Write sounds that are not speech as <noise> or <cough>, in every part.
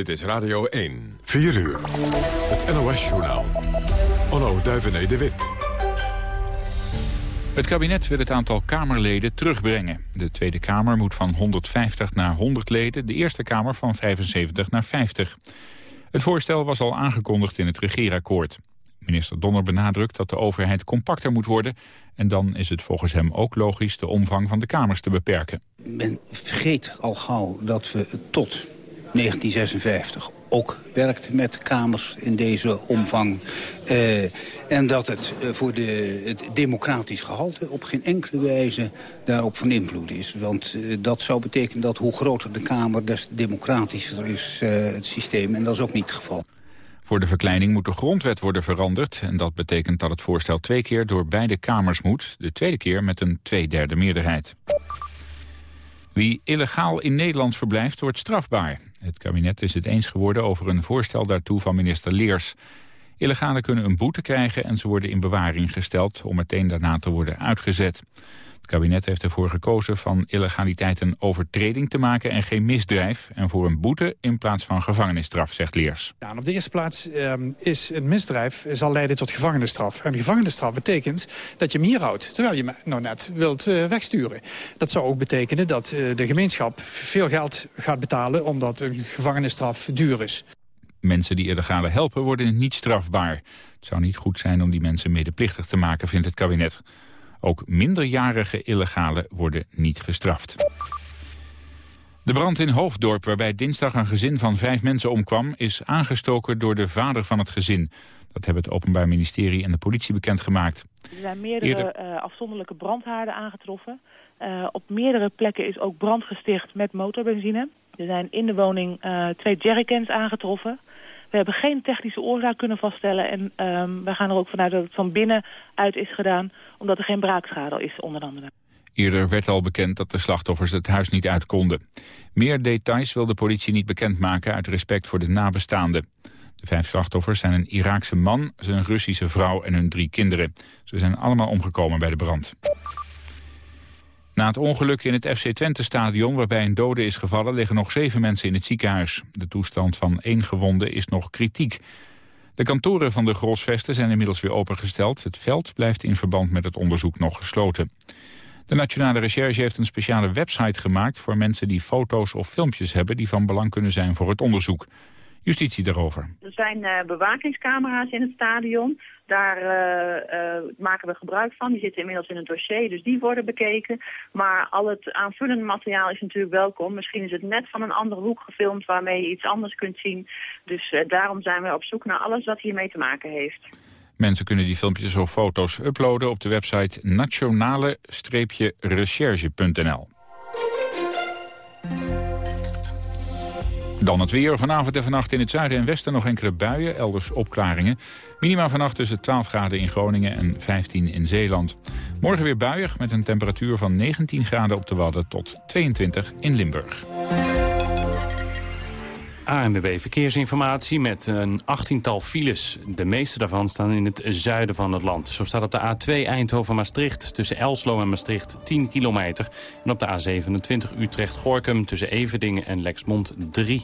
Dit is Radio 1. 4 uur. Het NOS-journaal. Onno Duivené de Wit. Het kabinet wil het aantal Kamerleden terugbrengen. De Tweede Kamer moet van 150 naar 100 leden, de Eerste Kamer van 75 naar 50. Het voorstel was al aangekondigd in het regeerakkoord. Minister Donner benadrukt dat de overheid compacter moet worden... en dan is het volgens hem ook logisch de omvang van de Kamers te beperken. Men vergeet al gauw dat we tot 1956 ook werkte met kamers in deze omvang. Uh, en dat het uh, voor de, het democratisch gehalte op geen enkele wijze daarop van invloed is. Want uh, dat zou betekenen dat hoe groter de Kamer, des democratischer is het systeem. En dat is ook niet het geval. Voor de verkleining moet de grondwet worden veranderd. En dat betekent dat het voorstel twee keer door beide kamers moet. De tweede keer met een tweederde meerderheid. Wie illegaal in Nederland verblijft, wordt strafbaar. Het kabinet is het eens geworden over een voorstel daartoe van minister Leers. Illegalen kunnen een boete krijgen en ze worden in bewaring gesteld... om meteen daarna te worden uitgezet. Het kabinet heeft ervoor gekozen van illegaliteit een overtreding te maken en geen misdrijf. En voor een boete in plaats van gevangenisstraf, zegt Leers. Ja, op de eerste plaats um, is een misdrijf zal leiden tot gevangenisstraf. En gevangenisstraf betekent dat je hem hier houdt, terwijl je me nou net wilt uh, wegsturen. Dat zou ook betekenen dat uh, de gemeenschap veel geld gaat betalen omdat een gevangenisstraf duur is. Mensen die illegale helpen worden niet strafbaar. Het zou niet goed zijn om die mensen medeplichtig te maken, vindt het kabinet. Ook minderjarige illegalen worden niet gestraft. De brand in Hoofddorp, waarbij dinsdag een gezin van vijf mensen omkwam... is aangestoken door de vader van het gezin. Dat hebben het Openbaar Ministerie en de politie bekendgemaakt. Er zijn meerdere Eerder... uh, afzonderlijke brandhaarden aangetroffen. Uh, op meerdere plekken is ook brand gesticht met motorbenzine. Er zijn in de woning uh, twee jerrycans aangetroffen. We hebben geen technische oorzaak kunnen vaststellen. En um, wij gaan er ook vanuit dat het van binnenuit is gedaan... omdat er geen braakschade is, onder andere. Eerder werd al bekend dat de slachtoffers het huis niet uit konden. Meer details wil de politie niet bekendmaken uit respect voor de nabestaanden. De vijf slachtoffers zijn een Iraakse man, zijn Russische vrouw en hun drie kinderen. Ze zijn allemaal omgekomen bij de brand. Na het ongeluk in het FC Twente-stadion waarbij een dode is gevallen... liggen nog zeven mensen in het ziekenhuis. De toestand van één gewonde is nog kritiek. De kantoren van de Grosvesten zijn inmiddels weer opengesteld. Het veld blijft in verband met het onderzoek nog gesloten. De Nationale Recherche heeft een speciale website gemaakt... voor mensen die foto's of filmpjes hebben... die van belang kunnen zijn voor het onderzoek. Justitie daarover. Er zijn uh, bewakingscamera's in het stadion. Daar uh, uh, maken we gebruik van. Die zitten inmiddels in het dossier, dus die worden bekeken. Maar al het aanvullende materiaal is natuurlijk welkom. Misschien is het net van een andere hoek gefilmd waarmee je iets anders kunt zien. Dus daarom zijn we op zoek naar alles wat hiermee te maken heeft. Mensen kunnen die filmpjes of foto's uploaden op de website nationale-recherche.nl. Dan het weer. Vanavond en vannacht in het zuiden en westen nog enkele buien, elders opklaringen. Minima vannacht tussen 12 graden in Groningen en 15 in Zeeland. Morgen weer buiig met een temperatuur van 19 graden op de Wadden tot 22 in Limburg. ANWB Verkeersinformatie met een achttiental files. De meeste daarvan staan in het zuiden van het land. Zo staat op de A2 Eindhoven-Maastricht tussen Elslo en Maastricht 10 kilometer. En op de A27 Utrecht-Gorkum tussen Everdingen en Lexmond 3.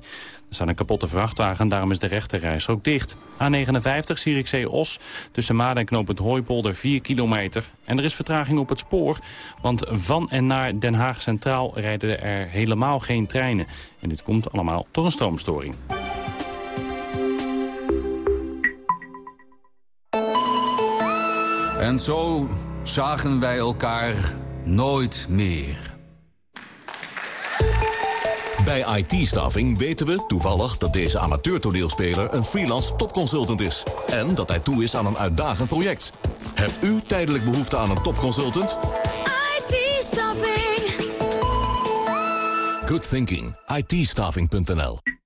Er staat een kapotte vrachtwagen, daarom is de rechte ook dicht. A59 Zierikzee-Os tussen Maden en knooppunt Hooipolder 4 kilometer. En er is vertraging op het spoor, want van en naar Den Haag Centraal rijden er helemaal geen treinen. En dit komt allemaal door een stroomstoring. En zo zagen wij elkaar nooit meer. Bij IT-staffing weten we toevallig dat deze amateur-toneelspeler een freelance topconsultant is. En dat hij toe is aan een uitdagend project. Hebt u tijdelijk behoefte aan een topconsultant? IT-staffing. Good thinking. it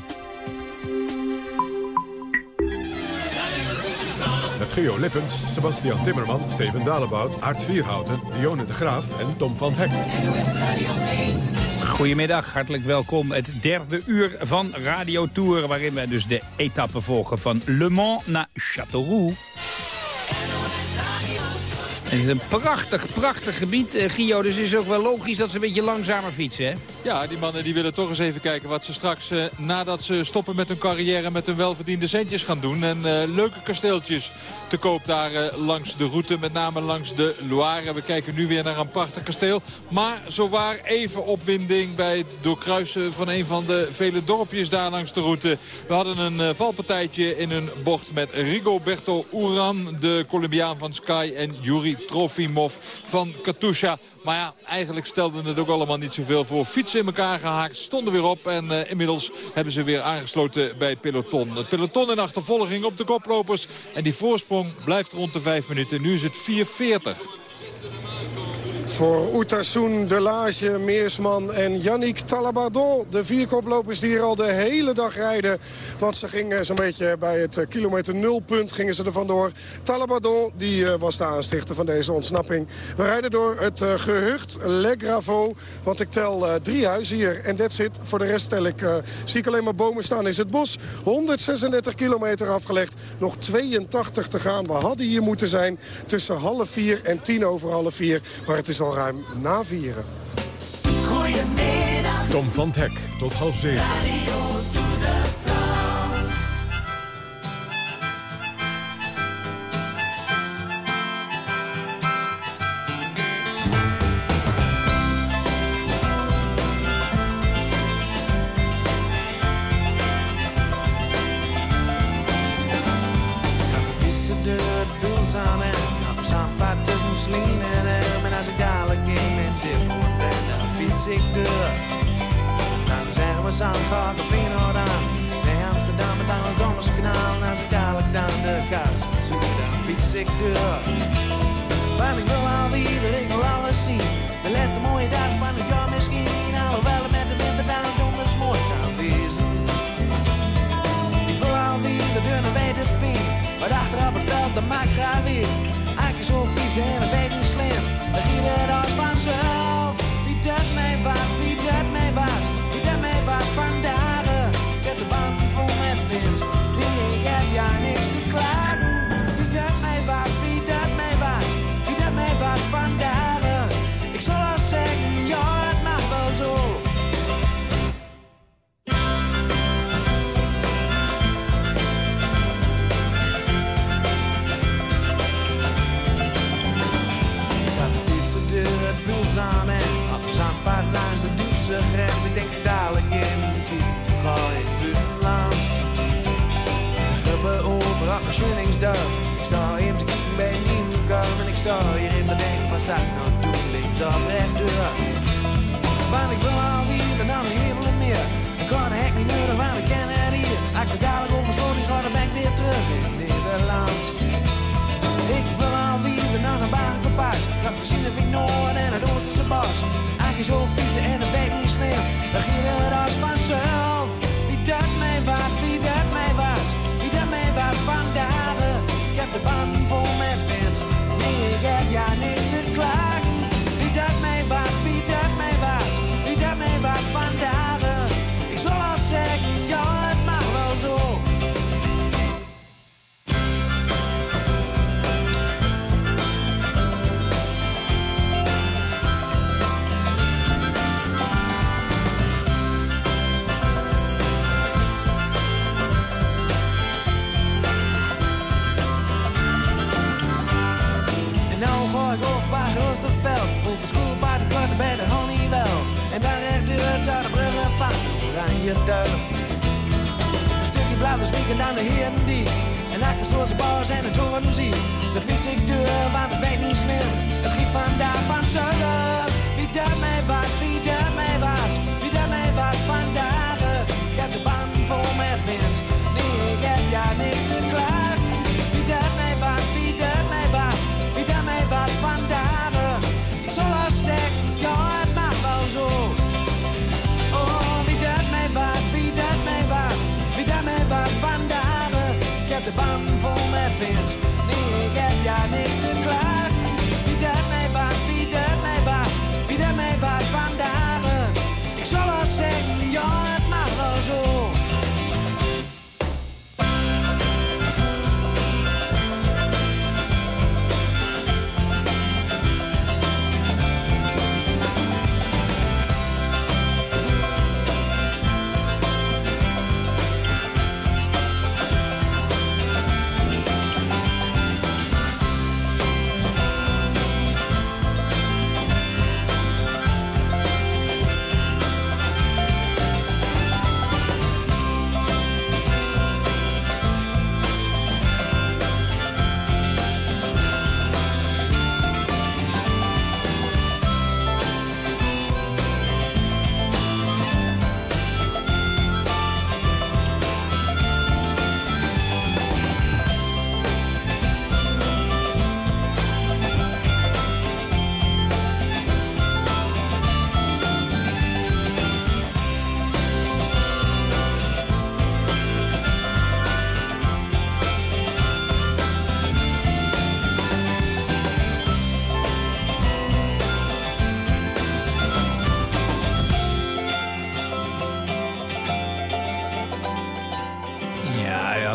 Geo Lippens, Sebastian Timmerman, Steven Dalebout, Aart Vierhouten, Dionne de Graaf en Tom van Hek. Goedemiddag, hartelijk welkom. Het derde uur van Radio Tour, waarin wij dus de etappe volgen van Le Mans naar Châteauroux. Het is een prachtig, prachtig gebied, uh, Gio. Dus het is ook wel logisch dat ze een beetje langzamer fietsen, hè? Ja, die mannen die willen toch eens even kijken wat ze straks... Uh, nadat ze stoppen met hun carrière met hun welverdiende centjes gaan doen. En uh, leuke kasteeltjes te koop daar langs de route. Met name langs de Loire. We kijken nu weer naar een prachtig kasteel. Maar zowaar even opwinding bij het doorkruisen van een van de vele dorpjes daar langs de route. We hadden een valpartijtje in een bocht met Rigoberto Uran, de Colombiaan van Sky en Yuri Trofimov van Katusha. Maar ja, eigenlijk stelde het ook allemaal niet zoveel voor. Fietsen in elkaar gehaakt, stonden weer op. En uh, inmiddels hebben ze weer aangesloten bij het peloton. Het peloton in achtervolging op de koplopers. En die voorsprong blijft rond de 5 minuten. Nu is het 4.40. Voor Oetassoen, Delage, Meersman en Yannick Talabardol. De vier koplopers die hier al de hele dag rijden. Want ze gingen zo'n beetje bij het eh, kilometer nulpunt gingen ze er vandoor. Talabardol die eh, was de aanstichter van deze ontsnapping. We rijden door het uh, gehucht Le Gravo. Want ik tel drie huizen hier en that's it. Voor de rest tel ik, zie ik alleen maar bomen staan. Is het bos 136 kilometer afgelegd. Nog 82 te gaan. We hadden hier moeten zijn tussen half vier en tien over half vier. Maar het is al ruim na vieren. Goedemiddag. Tom van Hek, tot half zeven. Maak graag. Denk, wat zou ik nou doen? Links of rechtdoor. Want ik wil alweer naar de hemel en meer. Ik kan de hek niet nodig, want ik ken het hier. Als ik dadelijk oversloot, ik ga dan ben ik weer terug in Nederland. Ik wil alweer naar de Bagenpaas. Dat gezien ik Noord en het Oosterse bos. Eigenlijk zo fietsen en het weet niet slim. Dan ging het als vanzelf. Wie dat mij was, wie dat mij was. Wie dat mij was vandaag. Ik heb de band vol met vins. Nee, ik heb ja niks blauwe spieken aan de heren die. En achter zoals de bars en de toren zie. De fiets ik deur, want het weet niet slim. Het giet vandaag van zuiden. Wie dat mij was, wie de band vol met wind. Nee, ja niks te klagen. Wie dat mij wat, wie dat mij wat, wie dat mij wat vandaag. Ik zal wel zeggen, ja het mag wel zo.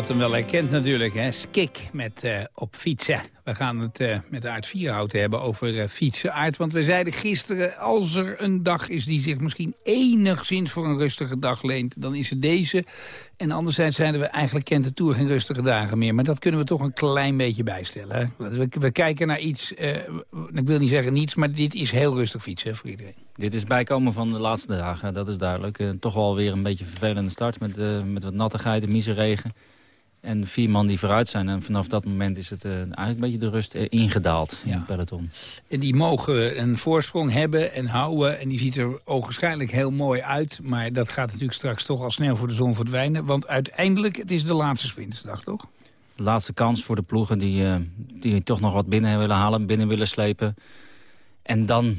Had hem wel herkend natuurlijk, hè? Skik met eh, op fietsen. We gaan het eh, met Aard Vierhout hebben over eh, fietsen. Aard, want we zeiden gisteren, als er een dag is die zich misschien enigszins voor een rustige dag leent, dan is het deze. En anderzijds zeiden we, eigenlijk kent de Tour geen rustige dagen meer. Maar dat kunnen we toch een klein beetje bijstellen. Hè? We, we kijken naar iets, ik wil niet zeggen niets, maar dit is heel rustig fietsen voor iedereen. Dit is bijkomen van de laatste dagen, dat is duidelijk. Toch wel weer een beetje vervelende start met, met wat nattigheid en miseregen. En vier man die vooruit zijn. En vanaf dat moment is het eh, eigenlijk een beetje de rust eh, ingedaald in het peloton. En die mogen een voorsprong hebben en houden. En die ziet er ogenschijnlijk heel mooi uit. Maar dat gaat natuurlijk straks toch al snel voor de zon verdwijnen. Want uiteindelijk, het is de laatste sprintsdag, toch? De laatste kans voor de ploegen die, eh, die toch nog wat binnen willen halen, binnen willen slepen. En dan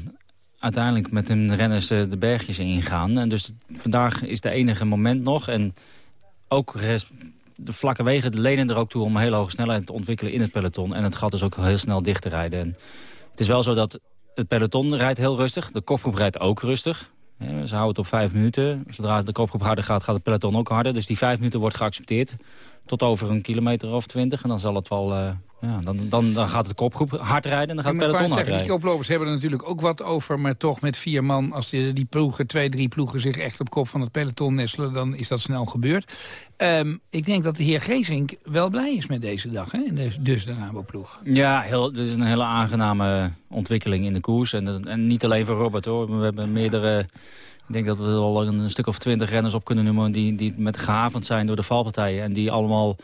uiteindelijk met hun renners de bergjes ingaan. En dus vandaag is de enige moment nog. En ook de vlakke wegen lenen er ook toe om een hele hoge snelheid te ontwikkelen in het peloton. En het gat dus ook heel snel dicht te rijden. En het is wel zo dat het peloton rijdt heel rustig. De kopgroep rijdt ook rustig. Ze houden het op vijf minuten. Zodra de kopgroep harder gaat, gaat het peloton ook harder. Dus die vijf minuten wordt geaccepteerd. Tot over een kilometer of twintig. En dan zal het wel... eh, ja, dan, dan, dan gaat de kopgroep hard rijden en dan gaat het peloton hard zeggen, die rijden. koplopers hebben er natuurlijk ook wat over. Maar toch met vier man, als die, die ploegen, twee, drie ploegen zich echt op kop van het peloton nestelen, dan is dat snel gebeurd. Ehm, ik denk dat de heer Geesink wel blij is met deze dag, hè? En dus, dus de Rabo-ploeg. Ja, heel, dus een hele aangename ontwikkeling in de koers. En, en niet alleen voor Robert hoor. We hebben meerdere... Ik denk dat we er al een stuk of twintig renners op kunnen noemen... die, die met gehavend zijn door de valpartijen. En die allemaal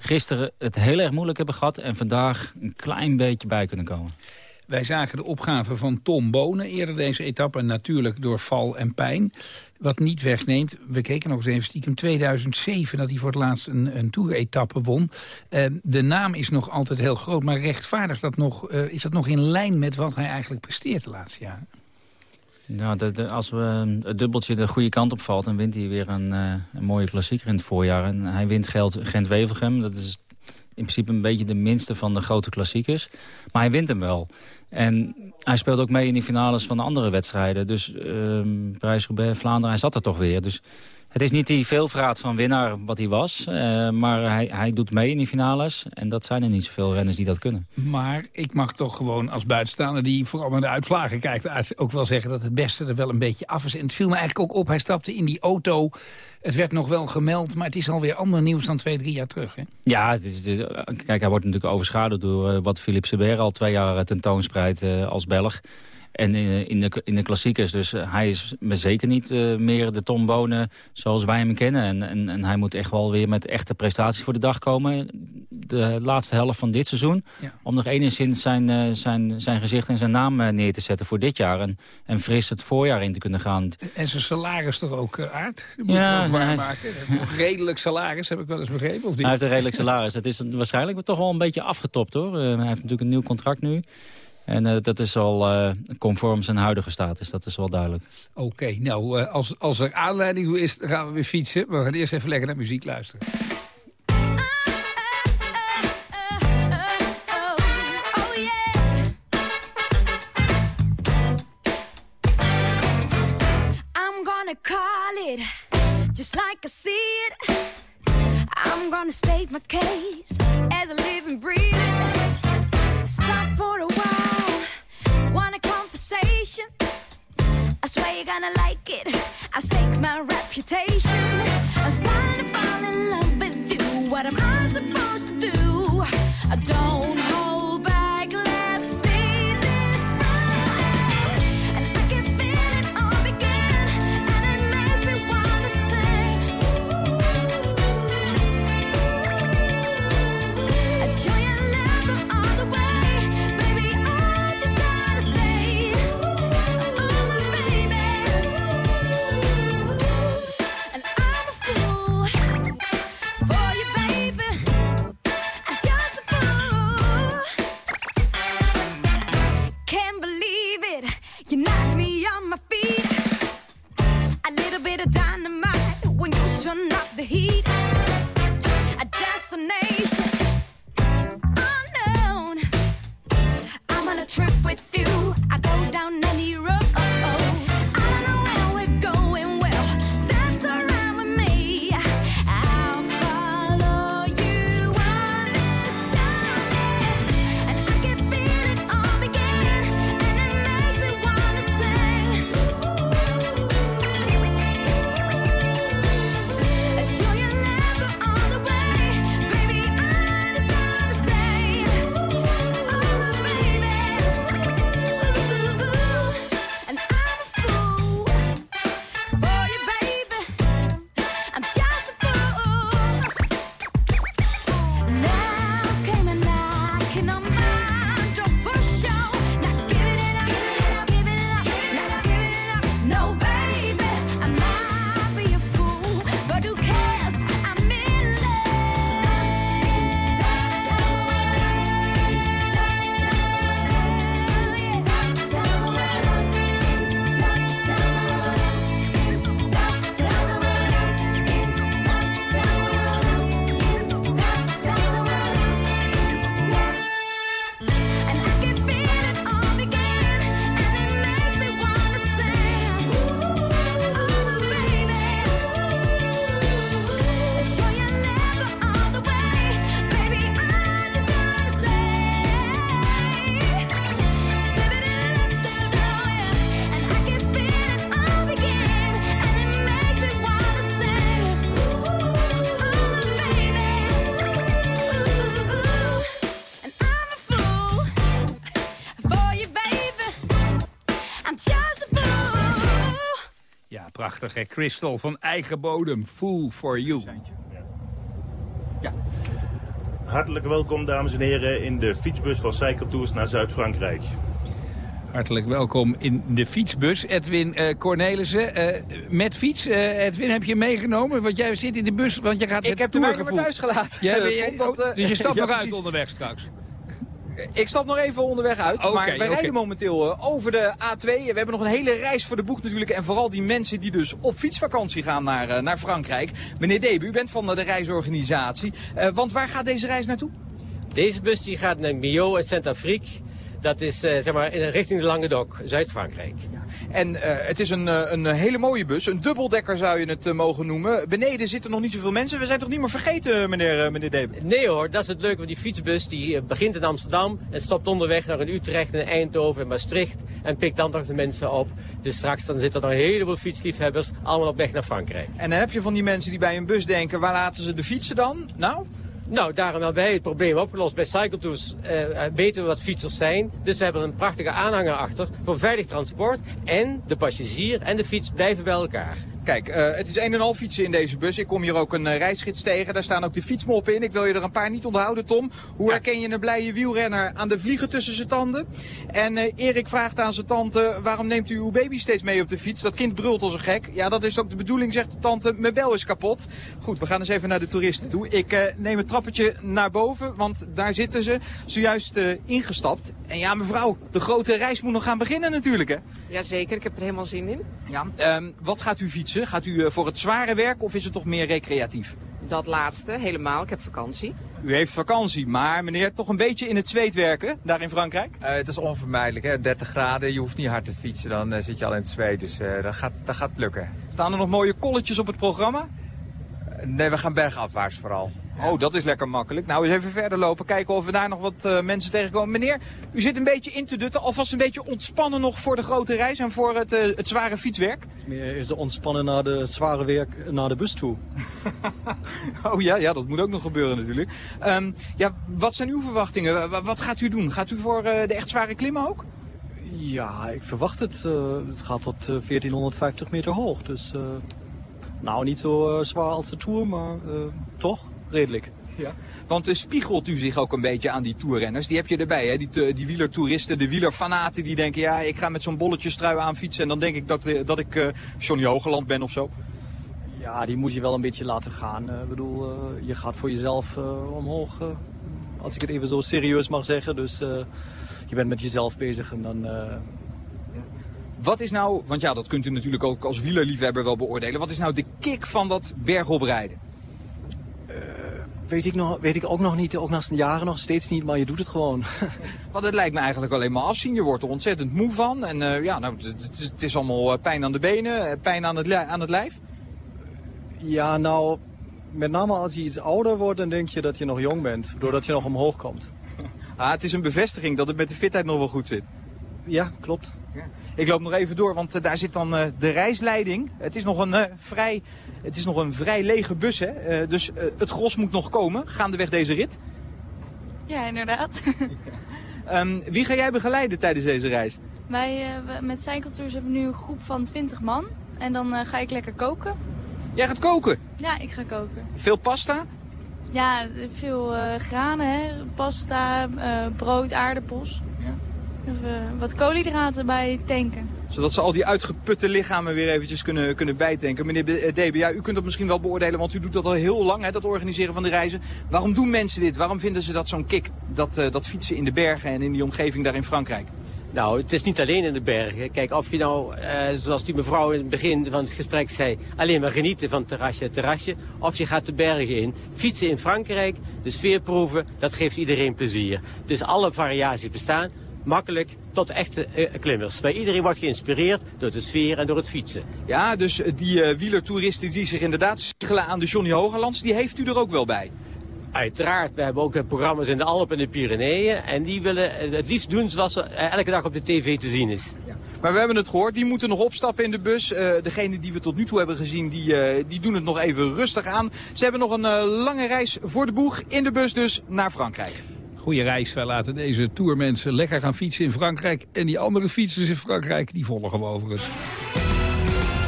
gisteren het heel erg moeilijk hebben gehad... en vandaag een klein beetje bij kunnen komen. Wij zagen de opgave van Tom Bonen eerder deze etappe. Natuurlijk door val en pijn. Wat niet wegneemt, we keken nog eens even stiekem 2007... dat hij voor het laatst een, een tour-etappe won. Eh, de naam is nog altijd heel groot, maar rechtvaardig dat nog, eh, is dat nog in lijn met wat hij eigenlijk presteert de laatste jaren? Nou, als we het dubbeltje de goede kant op valt... dan wint hij weer een, eh, een mooie klassieker in het voorjaar. En hij wint Gent-Wevelgem. Dat is in principe een beetje de minste van de grote klassiekers. Maar hij wint hem wel. En hij speelt ook mee in die finales van de andere wedstrijden. Dus ehm Parijs-Roubaix, Vlaanderen, hij zat er toch weer. Dus het is niet die veelvraat van winnaar wat hij was. eh, maar hij, hij doet mee in die finales. En dat zijn er niet zoveel renners die dat kunnen. Maar ik mag toch gewoon als buitenstaander die vooral naar de uitslagen kijkt... ook wel zeggen dat het beste er wel een beetje af is. En het viel me eigenlijk ook op, hij stapte in die auto. Het werd nog wel gemeld, maar het is alweer ander nieuws dan twee, drie jaar terug. Hè? Ja, het is, het is- kijk, hij wordt natuurlijk overschaduwd door eh, wat Philippe Sebert al twee jaar tentoonspreidt eh, als Belg. En in, in, de, in de klassiekers, dus eh, hij is me zeker niet eh, meer de Tom Bonen zoals wij hem kennen. En, en, en hij moet echt wel weer met echte prestaties voor de dag komen. De laatste helft van dit seizoen. Om nog enigszins zijn, eh, zijn, zijn gezicht en zijn naam eh, neer te zetten voor dit jaar. En, en fris het voorjaar in te kunnen gaan. En zijn salaris toch ook uh, aard? Dat moet Ja, ook waarmaken. Redelijk salaris, heb ik wel eens begrepen. Of niet? Hij heeft een redelijk salaris. Het is waarschijnlijk toch wel een beetje afgetopt hoor. Eh, hij heeft natuurlijk een nieuw contract nu. En eh, dat is al eh, conform zijn huidige status, dat is wel duidelijk. Oké, nou, eh, als, als er aanleiding is, dan gaan we weer fietsen. Maar we gaan eerst even lekker naar muziek luisteren. Call it just like I see it. I'm gonna state my case as Crystal van eigen bodem. Fool for you. Hartelijk welkom, dames en heren, in de fietsbus van Cycle Tours naar Zuid-Frankrijk. Hartelijk welkom in de fietsbus. Edwin eh, Cornelissen, eh, met fiets. Eh, Edwin, heb je meegenomen? Want jij zit in de bus, want je gaat Ik het heb de maar thuis gelaten. Jij <laughs> jij- oh, dus je stapt <laughs> ja, nog uit onderweg straks? Ik stap nog even onderweg uit, Oké, maar wij rijden momenteel eh, over de A2. We hebben nog een hele reis voor de boeg natuurlijk. En vooral die mensen die dus op fietsvakantie gaan naar, eh, naar Frankrijk. Meneer Debe, u bent van de reisorganisatie. Eh, want waar gaat deze reis naartoe? Deze bus die gaat naar Millau en Saint-Afrique. Dat is eh, zeg maar in richting de Languedoc, Zuid-Frankrijk. En eh, het is een, eh, een hele mooie bus. Een dubbeldekker zou je het mogen noemen. Beneden zitten nog niet zoveel mensen. We zijn toch niet meer vergeten, meneer, meneer Debe? Nee hoor, dat is het leuke van die fietsbus. Die begint in Amsterdam en stopt onderweg naar een Utrecht en Eindhoven en Maastricht. En pikt dan nog de mensen op. Dus straks dan zitten er nog een heleboel fietsliefhebbers allemaal op weg naar Frankrijk. En dan heb je van die mensen die bij een bus denken, waar laten ze de fietsen dan? Nou? Nou, daarom hebben wij het probleem opgelost. Bij Cycletours eh, eh, weten we wat fietsers zijn. Dus we hebben een prachtige aanhanger achter voor veilig transport. En de passagier en de fiets blijven bij elkaar. Kijk, eh, het is een en al fietsen in deze bus. Ik kom hier ook een eh, reisgids tegen. Daar staan ook de fietsmoppen in. Ik wil je er een paar niet onthouden, Tom. Hoe herken je een blije wielrenner aan de vliegen tussen zijn tanden? En eh, Erik vraagt aan zijn tante, waarom neemt u uw baby steeds mee op de fiets? Dat kind brult als een gek. Ja, dat is ook de bedoeling, zegt de tante. Mijn bel is kapot. Goed, we gaan eens even naar de toeristen toe. Ik eh, neem het trappetje naar boven, want daar zitten ze zojuist eh, ingestapt. En ja, mevrouw, de grote reis moet nog gaan beginnen natuurlijk, hè? Jazeker, ik heb er helemaal zin in. Ja, ehm, wat gaat u fietsen? Gaat u eh, voor het zware werk of is het toch meer recreatief? Dat laatste, helemaal. Ik heb vakantie. U heeft vakantie, maar meneer, toch een beetje in het zweet werken, daar in Frankrijk? Eh, het is onvermijdelijk, hè? 30 graden, je hoeft niet hard te fietsen, dan eh, zit je al in het zweet. Dus eh, dat, gaat, dat gaat lukken. Staan er nog mooie kolletjes op het programma? Nee, we gaan bergafwaarts vooral. Oh, dat is lekker makkelijk. Nou, eens even verder lopen, kijken of we daar nog wat eh, mensen tegenkomen. Meneer, u zit een beetje in te dutten, alvast een beetje ontspannen nog voor de grote reis en voor het, eh, het zware fietswerk. Meer is ontspannen naar de het zware werk naar de bus toe. <laughs> Oh ja, ja, dat moet ook nog gebeuren natuurlijk. Ehm, ja, wat zijn uw verwachtingen? Wa- Wat gaat u doen? Gaat u voor eh, de echt zware klimmen ook? Ja, ik verwacht het. eh, het gaat tot eh, 1450 meter hoog. Dus eh, nou niet zo eh, zwaar als de Tour, maar eh, toch redelijk. Ja. Want uh, spiegelt u zich ook een beetje aan die toerrenners? Die heb je erbij, hè? Die, die wielertoeristen, de wielerfanaten die denken... ja, ik ga met zo'n bolletjestrui aan fietsen en dan denk ik dat, eh, dat ik eh, Johnny Hogeland ben of zo. Ja, die moet je wel een beetje laten gaan. Eh, Ik bedoel, eh, je gaat voor jezelf eh, omhoog. eh, als ik het even zo serieus mag zeggen. Dus eh, je bent met jezelf bezig en dan... eh, Wat is nou, want ja, dat kunt u natuurlijk ook als wielerliefhebber wel beoordelen... wat is nou de kick van dat bergoprijden? Weet, ik nog, weet ik ook nog niet, ook na jaren nog steeds niet, maar je doet het gewoon. <laughs> Want het lijkt me eigenlijk alleen maar afzien. Je wordt er ontzettend moe van. En eh, ja, nou, het, is- allemaal eh, pijn aan de benen, eh, pijn aan het, aan het lijf. Ja, nou, met name als je iets ouder wordt, dan denk je dat je nog jong bent. Doordat je nog omhoog komt. <laughs> Ah, het is een bevestiging dat het met de fitheid nog wel goed zit. Ja, klopt. Ik loop nog even door, want daar zit dan de reisleiding. Het is nog een, vrij, het is nog een vrij lege bus, hè? Eh, dus eh, het gros moet nog komen, gaandeweg deze rit. Ja, inderdaad. <laughs> Ehm, wie ga jij begeleiden tijdens deze reis? Wij eh, met Cycletours hebben we nu een groep van 20 man. En dan ga ik lekker koken. Jij gaat koken. Ja, ik ga koken. Veel pasta? Ja, veel granen, hè? pasta, brood, aardappels. Even wat koolhydraten bij tanken. Zodat ze al die uitgeputte lichamen weer eventjes kunnen, kunnen bijtanken. Meneer eh, Debe, u kunt dat misschien wel beoordelen, want u doet dat al heel lang, hè, dat organiseren van de reizen. Waarom doen mensen dit? Waarom vinden ze dat zo'n kick, dat, eh, dat fietsen in de bergen en in die omgeving daar in Frankrijk? Nou, het is niet alleen in de bergen. Kijk, of je nou, eh, zoals die mevrouw in het begin van het gesprek zei, alleen maar genieten van terrasje, terrasje. Of je gaat de bergen in. Fietsen in Frankrijk, de sfeer proeven, dat geeft iedereen plezier. Dus alle variaties bestaan. Makkelijk tot echte eh, klimmers. Bij iedereen wordt geïnspireerd door de sfeer en door het fietsen. Ja, dus eh, die eh, wielertoeristen die zich inderdaad spiegelen aan de Johnny Hogelands, die heeft u er ook wel bij. Uiteraard, we hebben ook programma's in de Alpen en de Pyreneeën. En die willen het liefst doen zoals er eh, elke dag op de tv te zien is. Maar we hebben het gehoord, die moeten nog opstappen in de bus. Eh degene die we tot nu toe hebben gezien, die, die doen het nog even rustig aan. Ze hebben nog een lange reis voor de boeg in de bus dus naar Frankrijk. Goeie reis. Wij laten deze tourmensen lekker gaan fietsen in Frankrijk. En die andere fietsers in Frankrijk, die volgen we overigens.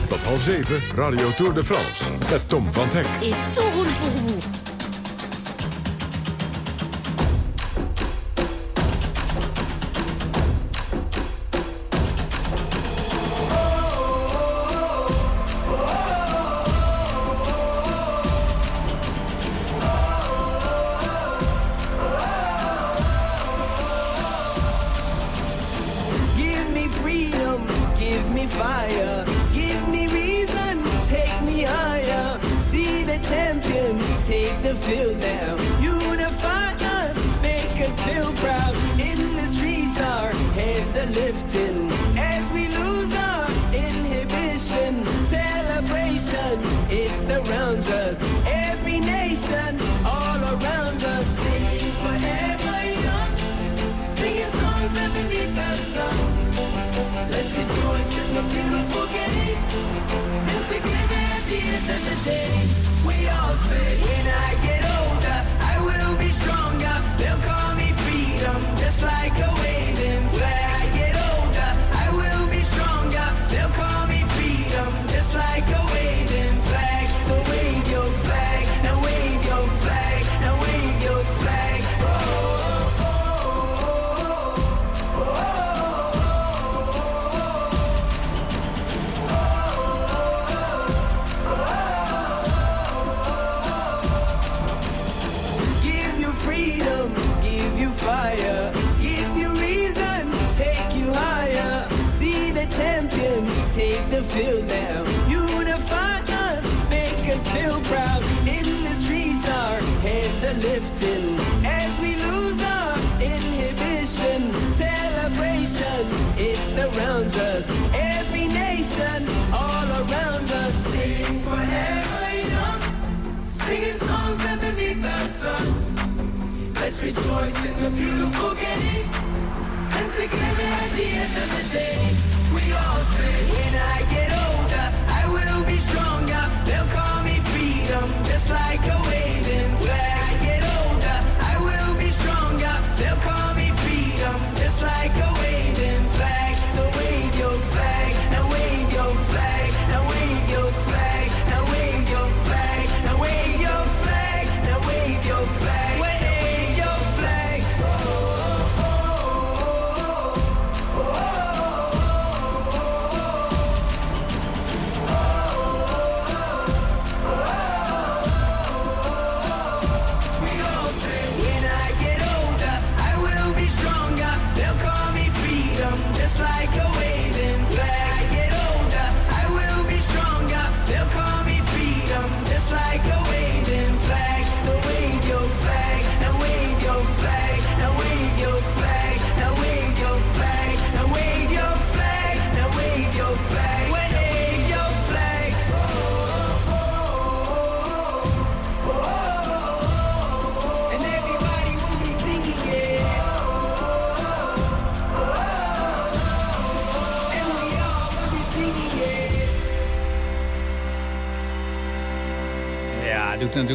Tot half zeven, Radio Tour de France. Met Tom van Hek. Et tout roule pour vous.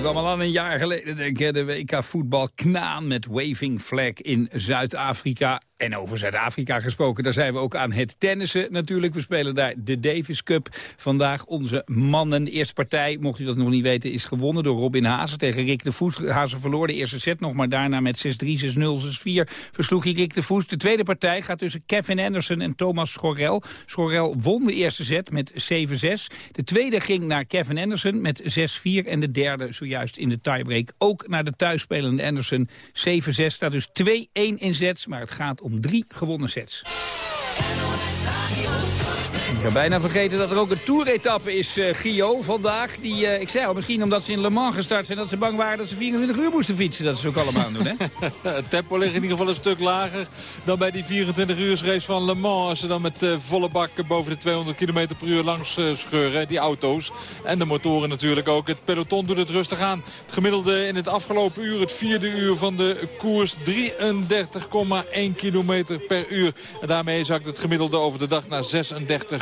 Allemaal aan een jaar geleden, denk ik. De WK voetbal Knaan met waving flag in Zuid-Afrika. En over Zuid-Afrika gesproken, daar zijn we ook aan het tennissen natuurlijk. We spelen daar de Davis Cup. Vandaag onze mannen. De eerste partij, mocht u dat nog niet weten, is gewonnen door Robin Hazen tegen Rick de Voes. Hazen verloor de eerste set nog, maar daarna met 6-3, 6-0, 6-4 versloeg hij Rick de Voes. De tweede partij gaat tussen Kevin Anderson en Thomas Schorel. Schorel won de eerste set met 7-6. De tweede ging naar Kevin Anderson met 6-4. En de derde zojuist in de tiebreak ook naar de thuisspelende Anderson. 7-6 staat dus 2-1 in sets, maar het gaat om drie gewonnen sets. Ik heb bijna vergeten dat er ook een toeretappe is, Gio, vandaag. Die, eh, ik zei al, misschien omdat ze in Le Mans gestart zijn... dat ze bang waren dat ze 24 uur moesten fietsen. Dat ze ook allemaal aan doen, hè? <laughs> Het tempo ligt in ieder geval een stuk lager dan bij die 24 uur race van Le Mans. Als ze dan met eh, volle bak boven de 200 km per uur langs scheuren. Die auto's en de motoren natuurlijk ook. Het peloton doet het rustig aan. Het gemiddelde in het afgelopen uur, het vierde uur van de koers, 33,1 km per uur. En daarmee zakt het gemiddelde over de dag naar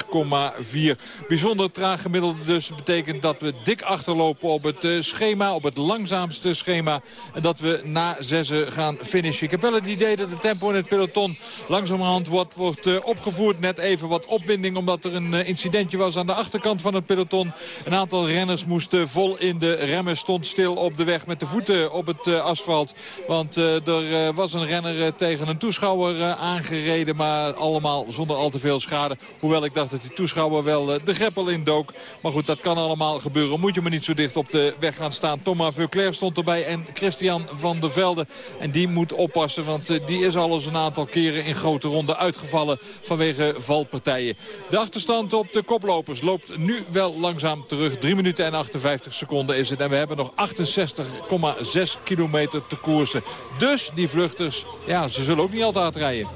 36,4. Bijzonder traag gemiddelde dus betekent dat we dik achterlopen op het eh, schema, op het langzaamste schema. En dat we na zessen gaan finishen. Ik heb wel het idee dat de tempo in het peloton langzamerhand wordt eh, opgevoerd. Net even wat opwinding omdat er een eh, incidentje was aan de achterkant van het peloton. Een aantal renners moesten vol in de remmen, stond stil op de weg met de voeten op het asfalt. Want er was een renner tegen een toeschouwer aangereden, maar allemaal zonder al te veel schade. Hoewel ik dacht dat die toeschouwer wel eh, de greppel indook. Maar goed, dat kan allemaal gebeuren. Moet je maar niet zo dicht op de weg gaan staan. Thomas Veuclair stond erbij en Christian van der Velde. En die moet oppassen, want eh, die is al eens een aantal keren in grote ronden uitgevallen vanwege valpartijen. De achterstand op de koplopers loopt nu wel langzaam terug. 3 minuten en 58 seconden is het. En we hebben nog 68,6 kilometer te koersen. Dus die vluchters, ja, ze zullen ook niet altijd rijden.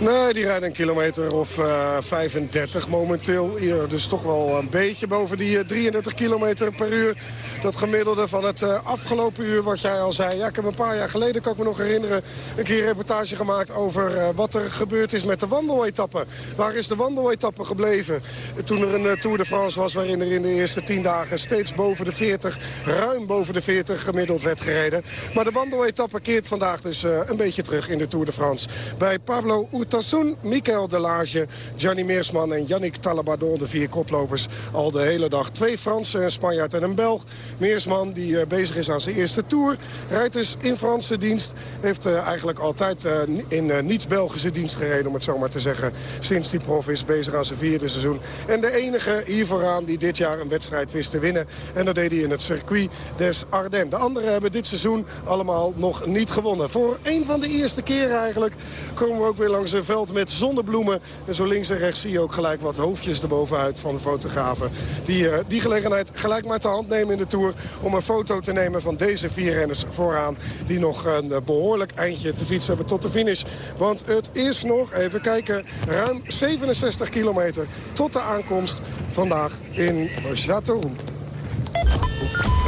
Nee, die rijden een kilometer of eh, 35 momenteel. Hier dus toch wel een beetje boven die eh, 33 kilometer per uur. Dat gemiddelde van het eh, afgelopen uur, wat jij al zei. Ja, ik heb een paar jaar geleden, kan ik me nog herinneren... een keer een reportage gemaakt over eh, wat er gebeurd is met de wandeletappe. Waar is de wandeletappe gebleven? Toen er een eh, Tour de France was waarin er in de eerste 10 dagen... steeds boven de 40, ruim boven de 40 gemiddeld werd gereden. Maar de wandeletappe keert vandaag dus eh, een beetje terug in de Tour de France. Bij Pablo Urtasun, Michael Delage, Gianni Meersman en Yannick Talabardon, de vier koplopers, al de hele dag. Twee Fransen, een Spanjaard en een Belg. Meersman, die eh, bezig is aan zijn eerste Tour, rijdt dus in Franse dienst. Heeft eh, eigenlijk altijd eh, in niets-Belgische dienst gereden, om het zo maar te zeggen. Sinds die prof is bezig aan zijn vierde seizoen. En de enige hier vooraan die dit jaar een wedstrijd wist te winnen. En dat deed hij in het circuit des Ardennes. De anderen hebben dit seizoen allemaal nog niet gewonnen. Voor een van de eerste keren eigenlijk komen we ook weer langs een veld met zonnebloemen. En zo links en rechts zie je ook gelijk wat hoofdjes erbovenuit van de fotografen. Die eh, die gelegenheid gelijk maar te hand nemen in de Tour... om een foto te nemen van deze vier renners vooraan... die nog een eh, behoorlijk eindje te fietsen hebben tot de finish. Want het is nog, even kijken, ruim 67 kilometer... tot de aankomst vandaag in Châteauroux.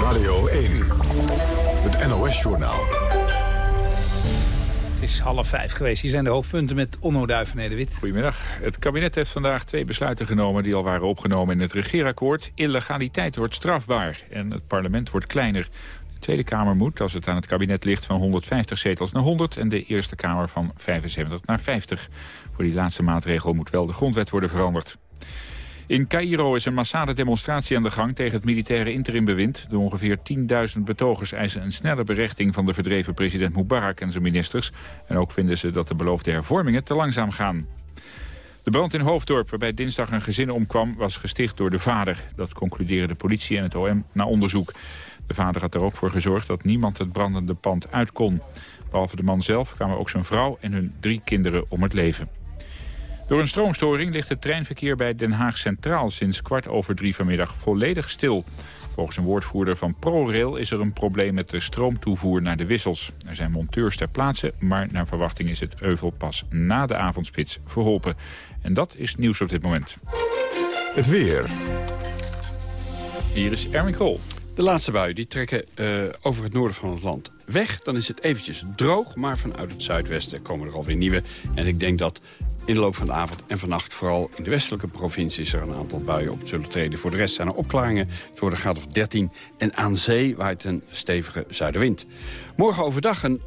Radio 1. Het NOS. NOS-journaal. Is half vijf geweest. Hier zijn de hoofdpunten met Onno Duiven Goedemiddag. Het kabinet heeft vandaag twee besluiten genomen... die al waren opgenomen in het regeerakkoord. Illegaliteit wordt strafbaar en het parlement wordt kleiner. De Tweede Kamer moet, als het aan het kabinet ligt... van 150 zetels naar 100 en de Eerste Kamer van 75 naar 50. Voor die laatste maatregel moet wel de grondwet worden veranderd. In Cairo is een massale demonstratie aan de gang tegen het militaire interimbewind. De ongeveer 10.000 betogers eisen een snelle berechting van de verdreven president Mubarak en zijn ministers. En ook vinden ze dat de beloofde hervormingen te langzaam gaan. De brand in Hoofddorp, waarbij dinsdag een gezin omkwam, was gesticht door de vader. Dat concludeerde de politie en het OM na onderzoek. De vader had er ook voor gezorgd dat niemand het brandende pand uit kon. Behalve de man zelf kwamen ook zijn vrouw en hun drie kinderen om het leven. Door een stroomstoring ligt het treinverkeer bij Den Haag Centraal sinds kwart over drie vanmiddag volledig stil. Volgens een woordvoerder van ProRail is er een probleem met de stroomtoevoer naar de wissels. Er zijn monteurs ter plaatse, maar naar verwachting is het euvel pas na de avondspits verholpen. En dat is nieuws op dit moment. Het weer. Hier is Erwin Krol. De laatste buien die trekken uh, over het noorden van het land weg. Dan is het eventjes droog, maar vanuit het zuidwesten komen er alweer nieuwe. En ik denk dat in de loop van de avond en vannacht vooral in de westelijke provincies er een aantal buien op zullen treden. Voor de rest zijn er opklaringen. Het wordt een graad of 13 en aan zee waait een stevige zuidenwind. Morgen overdag een,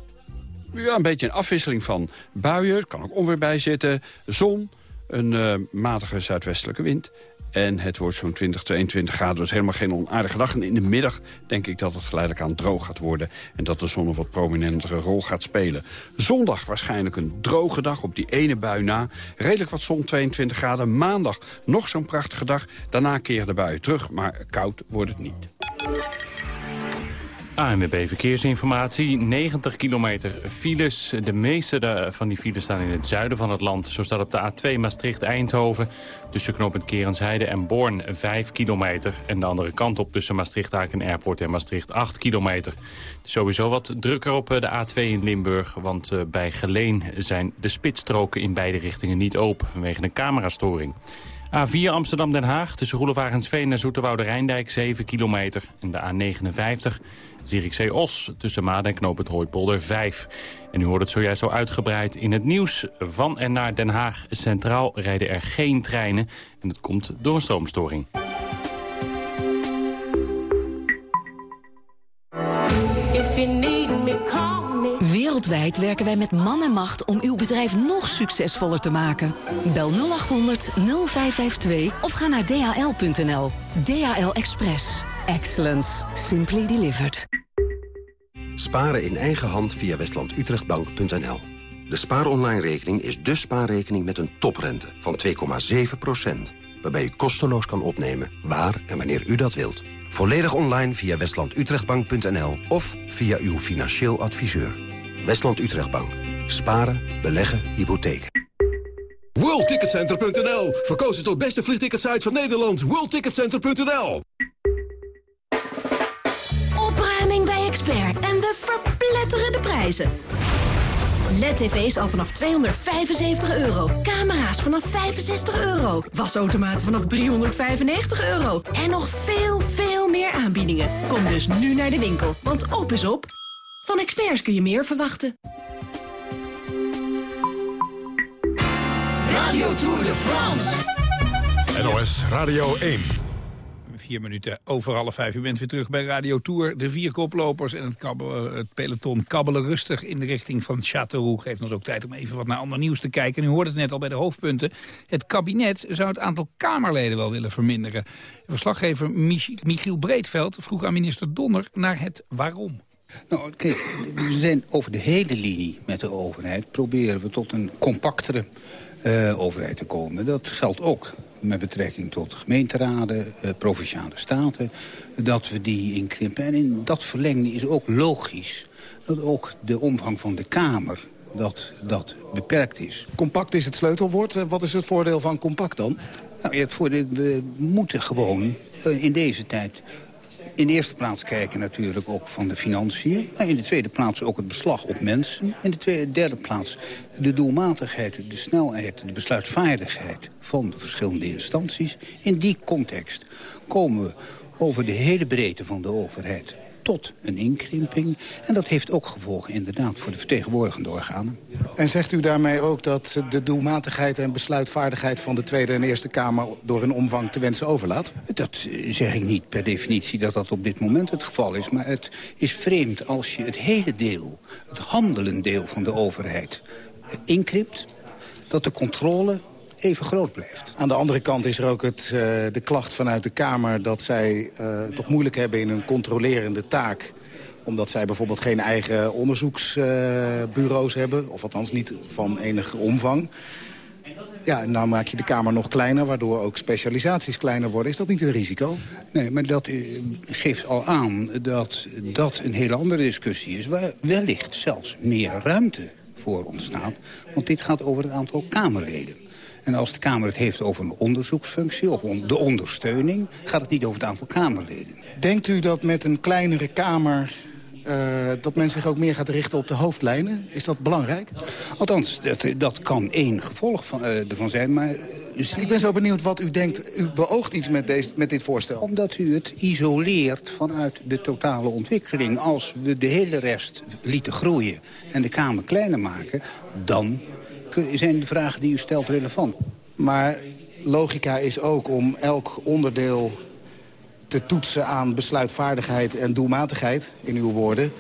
ja, een beetje een afwisseling van buien. Er kan ook onweer bij zitten. Zon, een uh, matige zuidwestelijke wind en het wordt zo'n 20, 22 graden, dus helemaal geen onaardige dag. En in de middag denk ik dat het geleidelijk aan droog gaat worden... en dat de zon een wat prominentere rol gaat spelen. Zondag waarschijnlijk een droge dag op die ene bui na. Redelijk wat zon, 22 graden. Maandag nog zo'n prachtige dag. Daarna keren de buien terug, maar koud wordt het niet. ANWB Verkeersinformatie. 90 kilometer files. De meeste van die files staan in het zuiden van het land. Zo staat op de A2 Maastricht-Eindhoven. Tussen knooppunt Kerensheide en Born 5 kilometer. En de andere kant op tussen Maastricht-Aken Airport en Maastricht 8 kilometer. Sowieso wat drukker op eh, de A2 in Limburg. Want eh, bij Geleen zijn de spitsstroken in beide richtingen niet open. Vanwege een camerastoring. A4 Amsterdam-Den Haag tussen Roelevagensveen en Zoeterwoude Rijndijk 7 kilometer. En de A59 Zierikzee-Os tussen Maden en Knoop het Hooipolder 5. En u hoort het zojuist zo uitgebreid in het nieuws. Van en naar Den Haag Centraal rijden er geen treinen. En dat komt door een stroomstoring. Wereldwijd werken wij met man en macht om uw bedrijf nog succesvoller te maken. Bel 0800 0552 of ga naar dhl.nl. DHL Express. Excellence. Simply delivered. Sparen in eigen hand via westlandutrechtbank.nl. De spaaronline-rekening is de spaarrekening met een toprente van 2,7%. Waarbij u kosteloos kan opnemen waar en wanneer u dat wilt. Volledig online via westlandutrechtbank.nl of via uw financieel adviseur. Westland Utrechtbank. Sparen, beleggen, hypotheken. WorldTicketCenter.nl Verkozen tot beste vliegticketsite van Nederland. WorldTicketCenter.nl Expert en we verpletteren de prijzen. LED-tv's al vanaf 275 euro. Camera's vanaf 65 euro. Wasautomaten vanaf 395 euro. En nog veel, veel meer aanbiedingen. Kom dus nu naar de winkel, want op is op. Van experts kun je meer verwachten. Radio Tour de France. NOS Radio 1. Vier minuten over half vijf. U bent weer terug bij Radio Tour. De vier koplopers en het, kabbelen, het peloton kabbelen rustig in de richting van Châteauroux. Geeft ons ook tijd om even wat naar ander nieuws te kijken. En u hoort het net al bij de hoofdpunten. Het kabinet zou het aantal Kamerleden wel willen verminderen. Verslaggever Michiel Breedveld vroeg aan minister Donner naar het waarom. Nou, kijk, we zijn over de hele linie met de overheid... proberen we tot een compactere uh, overheid te komen. Dat geldt ook met betrekking tot gemeenteraden, uh, provinciale staten... dat we die inkrimpen. En in dat verlengde is ook logisch dat ook de omvang van de Kamer dat, dat beperkt is. Compact is het sleutelwoord. Eh, wat is het voordeel van compact dan? Nou, het voordeel, we moeten gewoon uh, in deze tijd in de eerste plaats kijken natuurlijk ook van de financiën. Maar in de tweede plaats ook het beslag op mensen. In de tweede, derde plaats de doelmatigheid, de snelheid, de besluitvaardigheid van de verschillende instanties. In die context komen we over de hele breedte van de overheid tot een inkrimping. En dat heeft ook gevolgen inderdaad voor de vertegenwoordigende organen. En zegt u daarmee ook dat de doelmatigheid en besluitvaardigheid... van de Tweede en Eerste Kamer door hun omvang te wensen overlaat? Dat zeg ik niet per definitie dat dat op dit moment het geval is. Maar het is vreemd als je het hele deel, het handelend deel van de overheid... eh, inkrimpt, dat de controle even groot blijft. Aan de andere kant is er ook het, uh, de klacht vanuit de Kamer... dat zij uh, toch moeilijk hebben in hun controlerende taak omdat zij bijvoorbeeld geen eigen onderzoeksbureaus uh, hebben. Of althans niet van enige omvang. Ja, en nou maak je de Kamer nog kleiner, waardoor ook specialisaties kleiner worden. Is dat niet een risico? Nee, maar dat geeft al aan dat dat een hele andere discussie is... waar wellicht zelfs meer ruimte voor ontstaat. Want dit gaat over het aantal Kamerleden. En als de Kamer het heeft over een onderzoeksfunctie of de ondersteuning... gaat het niet over het aantal Kamerleden. Denkt u dat met een kleinere Kamer... Uh, dat men zich ook meer gaat richten op de hoofdlijnen? Is dat belangrijk? Althans, dat, dat kan één gevolg van, uh, ervan zijn. Maar, dus ik ben zo benieuwd wat u denkt. U beoogt iets met, deze, met dit voorstel. Omdat u het isoleert vanuit de totale ontwikkeling. Als we de hele rest lieten groeien en de Kamer kleiner maken... dan zijn de vragen die u stelt relevant. Maar logica is ook om elk onderdeel te toetsen aan besluitvaardigheid en doelmatigheid, in uw woorden,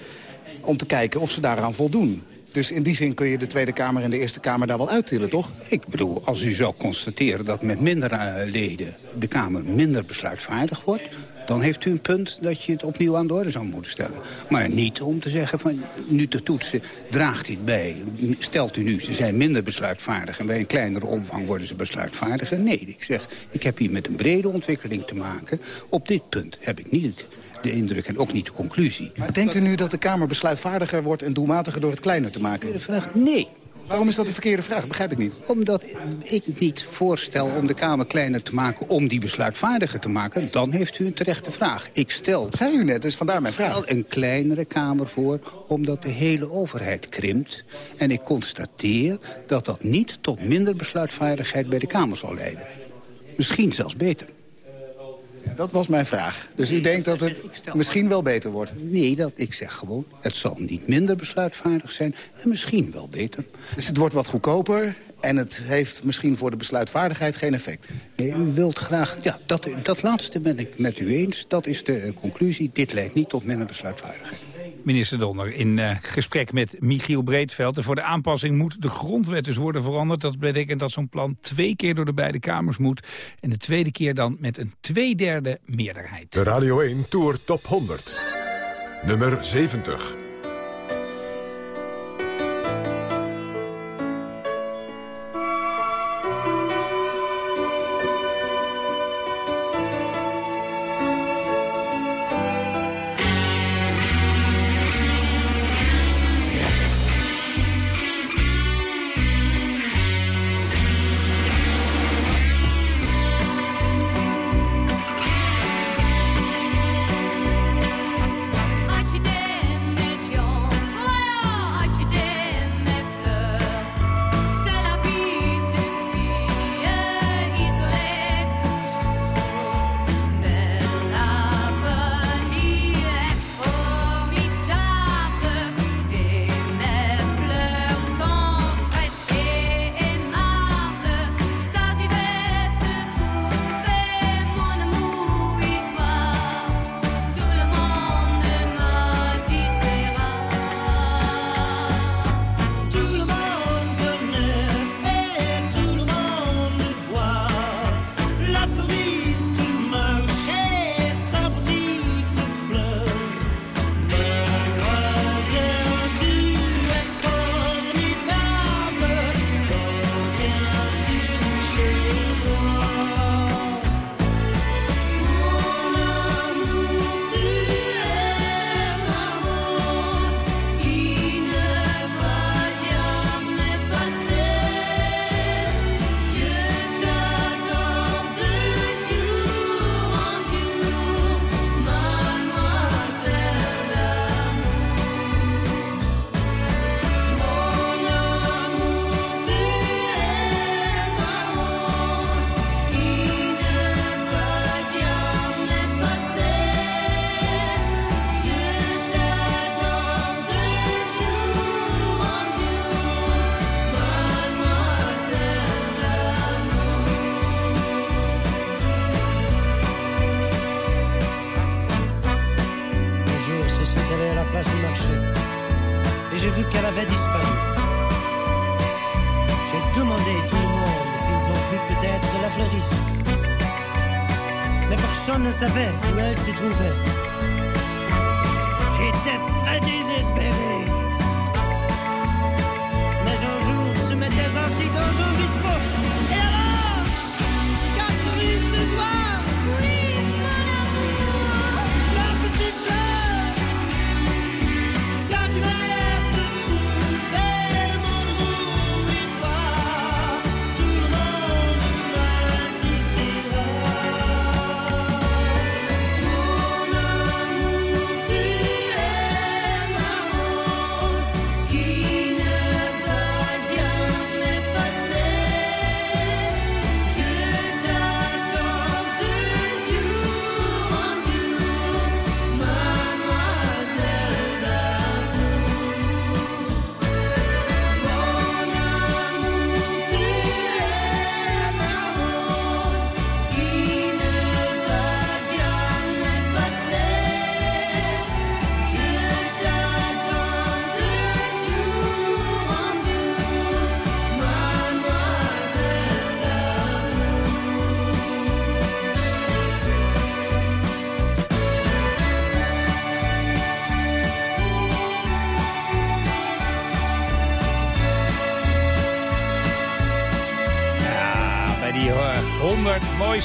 om te kijken of ze daaraan voldoen. Dus in die zin kun je de Tweede Kamer en de Eerste Kamer daar wel uittillen, toch? Ik bedoel, als u zou constateren dat met minder uh, leden de Kamer minder besluitvaardig wordt dan heeft u een punt dat je het opnieuw aan de orde zou moeten stellen. Maar niet om te zeggen van nu te toetsen, draagt dit bij. Stelt u nu, ze zijn minder besluitvaardig... en bij een kleinere omvang worden ze besluitvaardiger. Nee, ik zeg, ik heb hier met een brede ontwikkeling te maken. Op dit punt heb ik niet de indruk en ook niet de conclusie. Maar denkt u nu dat de Kamer besluitvaardiger wordt... en doelmatiger door het kleiner te maken? De vraag, nee. Waarom is dat de verkeerde vraag? Begrijp ik niet. Omdat ik niet voorstel om de Kamer kleiner te maken... om die besluitvaardiger te maken. Dan heeft u een terechte vraag. Ik stel... Dat zei u net, dus vandaar mijn vraag. een kleinere Kamer voor, omdat de hele overheid krimpt. En ik constateer dat dat niet tot minder besluitvaardigheid bij de Kamer zal leiden. Misschien zelfs beter. Dat was mijn vraag. Dus u denkt dat het misschien wel beter wordt? Nee, dat, ik zeg gewoon, het zal niet minder besluitvaardig zijn en misschien wel beter. Dus het wordt wat goedkoper en het heeft misschien voor de besluitvaardigheid geen effect? Nee, u wilt graag... Ja, dat, dat laatste ben ik met u eens. Dat is de conclusie. Dit leidt niet tot minder besluitvaardigheid. Minister Donner in uh, gesprek met Michiel Breedveld. En voor de aanpassing moet de grondwet dus worden veranderd. Dat betekent dat zo'n plan twee keer door de beide kamers moet. En de tweede keer dan met een tweederde meerderheid. De Radio 1 Tour Top 100. Nummer 70.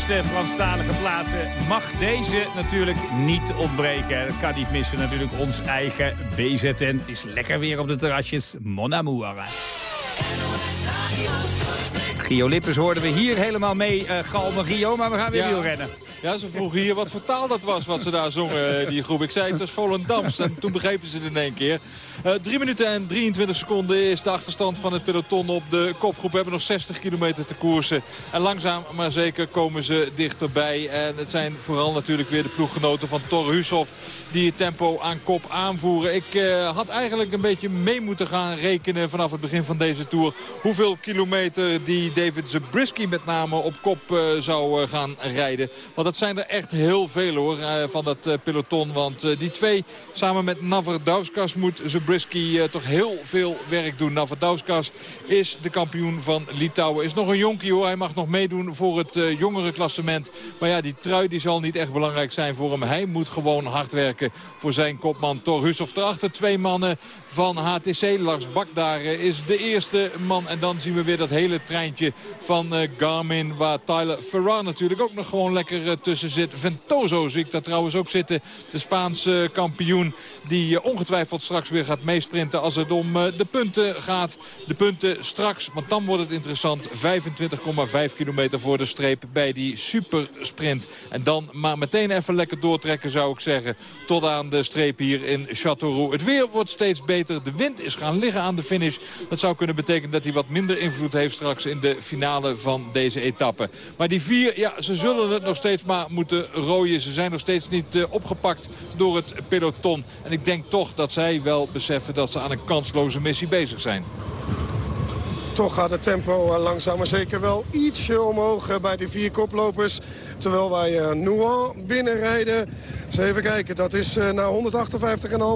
100 mooiste Franstalige platen mag deze natuurlijk niet ontbreken. Dat kan niet missen natuurlijk ons eigen BZN. Het is lekker weer op de terrasjes. Mon amour. Gio Lippers hoorden we hier helemaal mee uh, galmen, Gio, maar we gaan weer Ja. wielrennen. Ja, ze vroegen hier wat voor taal dat was wat ze daar zongen, eh, die groep. Ik zei het was Volendams en toen begrepen ze het in één keer. Eh 3 minuten en 23 seconden is de achterstand van het peloton op de kopgroep. We hebben nog 60 kilometer te koersen. En langzaam maar zeker komen ze dichterbij. En het zijn vooral natuurlijk weer de ploeggenoten van Torre Hushoft die het tempo aan kop aanvoeren. Ik eh, had eigenlijk een beetje mee moeten gaan rekenen vanaf het begin van deze Tour. Hoeveel kilometer die David Zabriskie met name op kop eh, zou eh, gaan rijden. Want dat zijn er echt heel veel hoor eh, van dat eh, peloton. Want eh, die twee samen met Navardauskas moet Zabriskie eh, toch heel veel werk doen. Navardauskas is de kampioen van Litouwen. Is nog een jonkie hoor. Hij mag nog meedoen voor het eh, jongere klassement. Maar ja, die trui die zal niet echt belangrijk zijn voor hem. Hij moet gewoon hard werken voor zijn kopman Thor Hushoff. Erachter twee mannen van HTC. Lars Bak daar eh, is de eerste man. En dan zien we weer dat hele treintje van eh, Garmin. Waar Tyler Ferrar natuurlijk ook nog gewoon lekker tussen zit. Ventoso zie ik daar trouwens ook zitten. De Spaanse kampioen die ongetwijfeld straks weer gaat meesprinten als het om eh, de punten gaat. De punten straks, want dan wordt het interessant. 25,5 kilometer voor de streep bij die supersprint. En dan maar meteen even lekker doortrekken zou ik zeggen. Tot aan de streep hier in Châteauroux. Het weer wordt steeds beter. De wind is gaan liggen aan de finish. Dat zou kunnen betekenen dat hij wat minder invloed heeft straks in de finale van deze etappe. Maar die vier, ja, ze zullen het nog steeds maar moeten rooien. Ze zijn nog steeds niet eh, opgepakt door het peloton. En ik denk toch dat zij wel beseffen dat ze aan een kansloze missie bezig zijn. Toch gaat het tempo eh, langzaam maar zeker wel ietsje omhoog eh, bij de vier koplopers. Terwijl wij eh, Nouan binnenrijden. Eens even kijken, dat is eh, na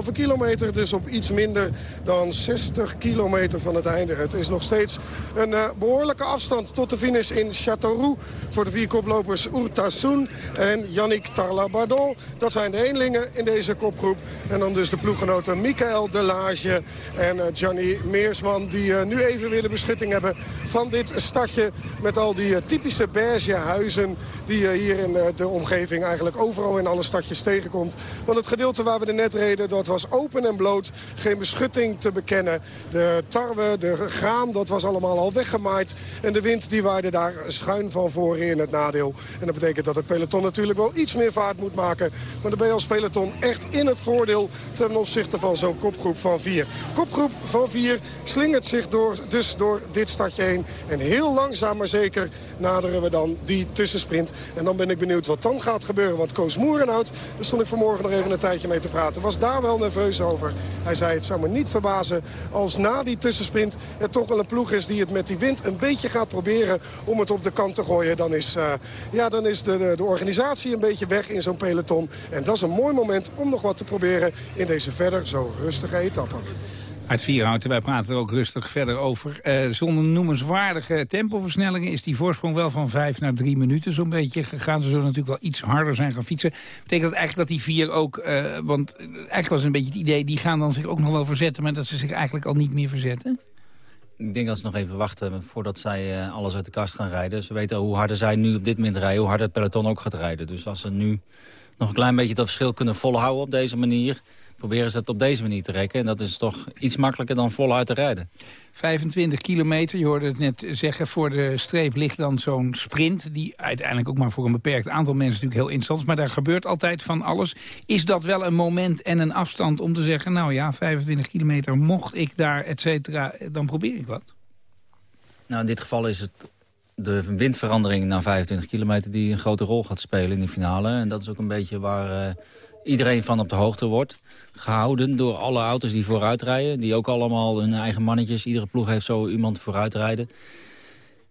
158,5 kilometer. Dus op iets minder dan 60 kilometer van het einde. Het is nog steeds een eh, behoorlijke afstand tot de finish in Châteauroux. Voor de vier koplopers Urtasun en Yannick Tarlabardon. Dat zijn de eenlingen in deze kopgroep. En dan dus de ploeggenoten Michael Delage en Gianni Meersman. Die nu even de beschutting hebben van dit stadje. Met al die typische beige huizen die hier in de omgeving eigenlijk overal in alle stadjes tegenkomt. Want het gedeelte waar we er net reden, dat was open en bloot. Geen beschutting te bekennen. De tarwe, de graan, dat was allemaal al weggemaaid. En de wind die waaide daar schuin van voren in het nadeel. En dat betekent dat het peloton natuurlijk wel iets meer vaart moet maken. Maar dan ben je als peloton echt in het voordeel ten opzichte van zo'n kopgroep van vier. Kopgroep van vier slingert zich door, dus door dit stadje heen. En heel langzaam maar zeker naderen we dan die tussensprint. En dan ben ik benieuwd wat dan gaat gebeuren. Want Koos Moerenhout, daar stond ik vanmorgen nog even een tijdje mee te praten, was daar wel nerveus over. Hij zei het zou me niet verbazen als na die tussensprint er toch wel een ploeg is die het met die wind een beetje gaat proberen om het op de kant te gooien. Dan is, eh, ja, dan is de, de, de organisatie een beetje weg in zo'n peloton. En dat is een mooi moment om nog wat te proberen in deze verder zo rustige etappe. Uit Vierhouten, wij praten er ook rustig verder over. Eh, zonder noemenswaardige tempoversnellingen is die voorsprong wel van vijf naar drie minuten zo'n beetje gegaan. Ze zullen natuurlijk wel iets harder zijn gaan fietsen. Betekent dat eigenlijk dat die vier ook, eh, want eigenlijk was een beetje het idee, die gaan dan zich ook nog wel verzetten, maar dat ze zich eigenlijk al niet meer verzetten? Ik denk dat ze nog even wachten voordat zij eh, alles uit de kast gaan rijden. Ze weten hoe harder zij nu op dit moment rijden, hoe harder het peloton ook gaat rijden. Dus als ze nu nog een klein beetje dat verschil kunnen volhouden op deze manier proberen ze het op deze manier te rekken. En dat is toch iets makkelijker dan voluit te rijden. 25 kilometer, je hoorde het net zeggen, voor de streep ligt dan zo'n sprint... die uiteindelijk ook maar voor een beperkt aantal mensen natuurlijk heel interessant is. Maar daar gebeurt altijd van alles. Is dat wel een moment en een afstand om te zeggen... nou ja, 25 kilometer, mocht ik daar, et cetera, dan probeer ik wat? Nou, in dit geval is het de windverandering na 25 kilometer... die een grote rol gaat spelen in de finale. En dat is ook een beetje waar uh, iedereen van op de hoogte wordt gehouden door alle auto's die vooruit rijden. Die ook allemaal hun eigen mannetjes. Iedere ploeg heeft zo iemand vooruit rijden.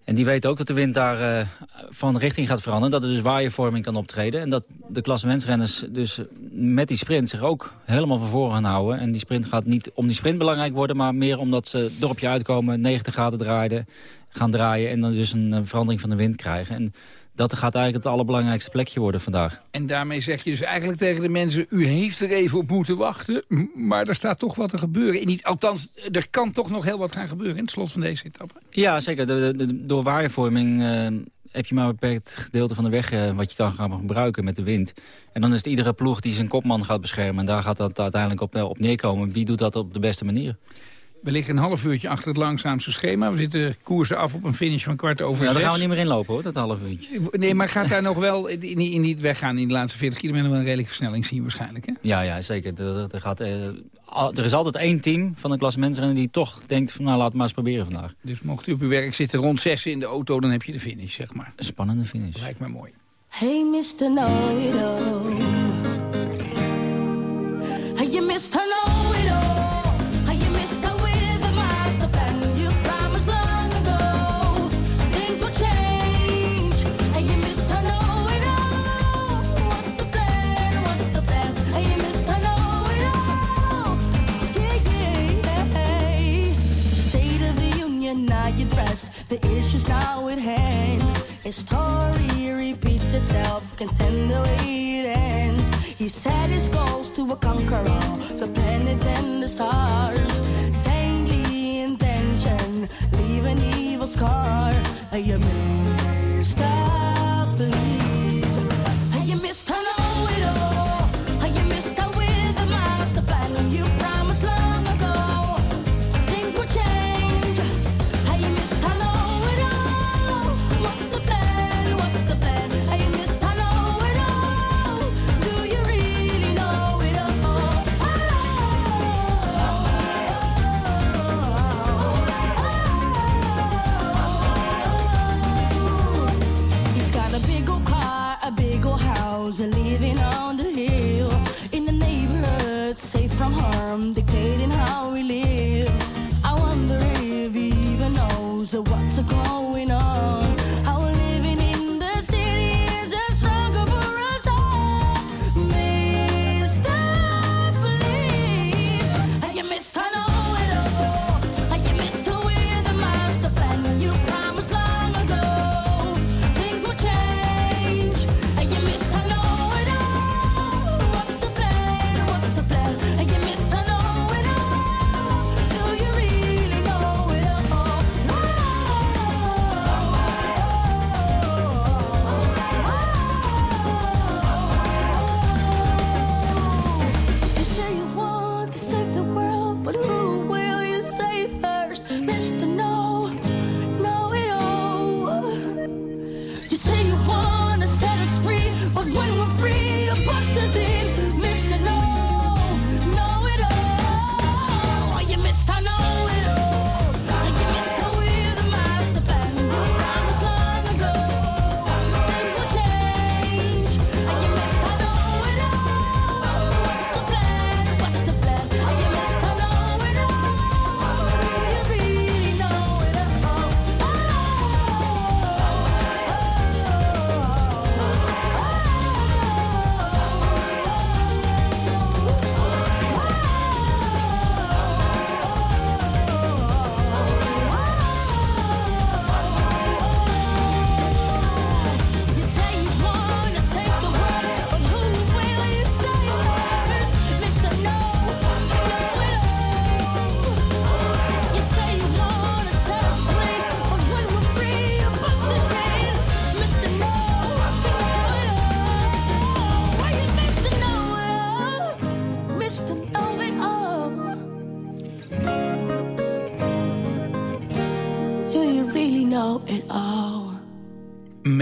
En die weten ook dat de wind daar uh, van richting gaat veranderen. Dat er dus waaiervorming kan optreden. En dat de klassementsrenners dus met die sprint zich ook helemaal van voren gaan houden. En die sprint gaat niet om die sprint belangrijk worden... maar meer omdat ze dorpje uitkomen, 90 graden draaien, gaan draaien... en dan dus een verandering van de wind krijgen. En dat gaat eigenlijk het allerbelangrijkste plekje worden vandaag. En daarmee zeg je dus eigenlijk tegen de mensen... u heeft er even op moeten wachten, maar er staat toch wat te gebeuren. niet, althans, er kan toch nog heel wat gaan gebeuren in het slot van deze etappe. Ja, zeker. De, de, door waarvorming uh, heb je maar een beperkt gedeelte van de weg... Uh, wat je kan gaan gebruiken met de wind. En dan is het iedere ploeg die zijn kopman gaat beschermen. En daar gaat dat uiteindelijk op, op neerkomen. Wie doet dat op de beste manier? We liggen een half uurtje achter het langzaamste schema. We zitten koersen af op een finish van kwart over ja, zes. daar gaan we niet meer inlopen hoor, dat half uurtje. Nee, maar gaat daar <laughs> nog wel in, in die weggaan in de laatste 40 kilometer... wel een redelijke versnelling zien waarschijnlijk, hè? Ja, ja zeker. Er, er, gaat, eh, er is altijd één team van de klassementsrennen die toch denkt... van nou, laat maar eens proberen vandaag. Dus mocht u op uw werk zitten rond zes in de auto... dan heb je de finish, zeg maar. Een spannende finish. Lijkt me mooi. Hey, Mr. Know-it-all. Hey, you Mr. Know-it-all. The issues now at hand. His story repeats itself, can send the way it ends. He set his goals to conquer all the planets and the stars. Saintly intention, leave an evil scar. Are You missed up, please.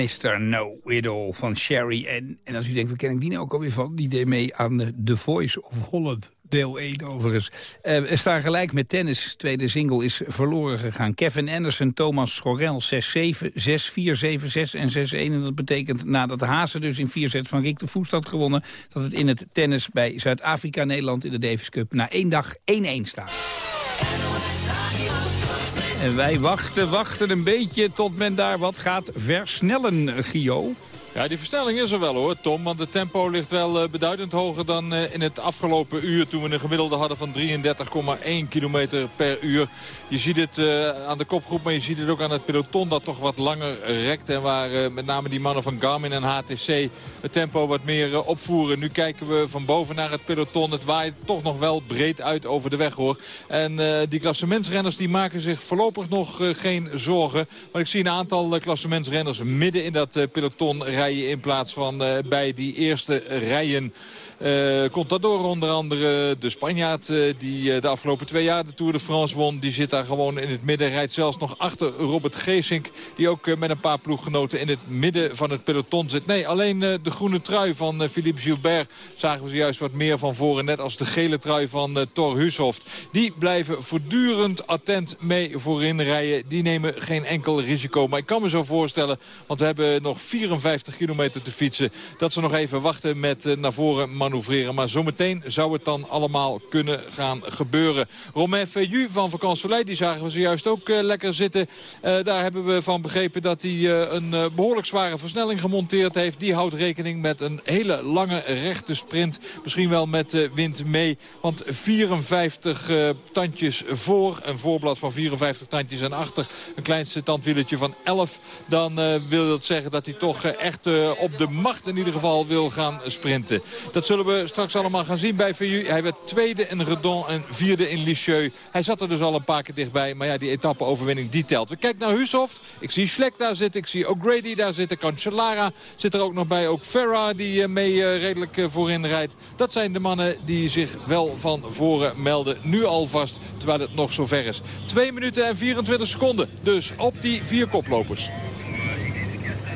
Mr. No It All van Sherry. En, en als u denkt, waar ken ik die nou ook alweer van? Die deed mee aan The Voice of Holland. Deel 1 overigens. Uh, staan gelijk met tennis. Tweede single is verloren gegaan. Kevin Anderson, Thomas Schorel 6-7, 6-4, 7-6 en 6-1. En dat betekent nadat Hazen dus in 4 sets van Rick de Voest had gewonnen... dat het in het tennis bij Zuid-Afrika Nederland in de Davis Cup... na één dag 1-1 staat. En wij wachten, wachten een beetje tot men daar wat gaat versnellen, Gio. Ja, die versnelling is er wel hoor, Tom. Want het tempo ligt wel uh, beduidend hoger dan uh, in het afgelopen uur... toen we een gemiddelde hadden van 33,1 km per uur. Je ziet het uh, aan de kopgroep, maar je ziet het ook aan het peloton... dat toch wat langer rekt. En waar met name die mannen van Garmin en HTC het tempo wat meer opvoeren. Nu kijken we van boven naar het peloton. Het waait toch nog wel breed uit over de weg hoor. En die klassementsrenners die maken zich voorlopig nog geen zorgen. Want ik zie een aantal klassementsrenners midden in dat peloton rijden in plaats van uh, bij die eerste rijen. Uh, Contador onder andere, de Spanjaard uh, die uh, de afgelopen twee jaar de Tour de France won. Die zit daar gewoon in het midden. Rijdt zelfs nog achter Robert Geesink. Die ook met een paar ploeggenoten in het midden van het peloton zit. Nee, alleen de groene trui van Philippe Gilbert zagen we zojuist wat meer van voren. Net als de gele trui van Thor Hushoft. Die blijven voortdurend attent mee voorin rijden. Die nemen geen enkel risico. Maar ik kan me zo voorstellen, want we hebben nog 54 kilometer te fietsen. Dat ze nog even wachten met naar voren manoeuvreren. Maar zometeen zou het dan allemaal kunnen gaan gebeuren. Romain Feju van Vakant Soleil, die zagen we zojuist ook uh, lekker zitten. Uh, daar hebben we van begrepen dat hij uh, een behoorlijk zware versnelling gemonteerd heeft. Die houdt rekening met een hele lange rechte sprint. Misschien wel met wind mee. Want 54 tandjes voor, een voorblad van 54 tandjes en achter een kleinste tandwieletje van 11. Dan wil dat zeggen dat hij toch echt op de macht in ieder geval wil gaan sprinten. Dat zullen we straks allemaal gaan zien bij VU. Hij werd tweede in Redon en vierde in Lisieux. Hij zat er dus al een paar keer dichtbij. Maar ja, die etappe-overwinning die telt. We kijken naar Hushoft. Ik zie Schleck daar zitten. Ik zie O'Grady daar zitten. Cancellara zit er ook nog bij. Ook Ferra die eh, mee uh, redelijk uh, voorin rijdt. Dat zijn de mannen die zich wel van voren melden. Nu alvast, terwijl het nog zo ver is. 2 minuten en 24 seconden. Dus op die vier koplopers.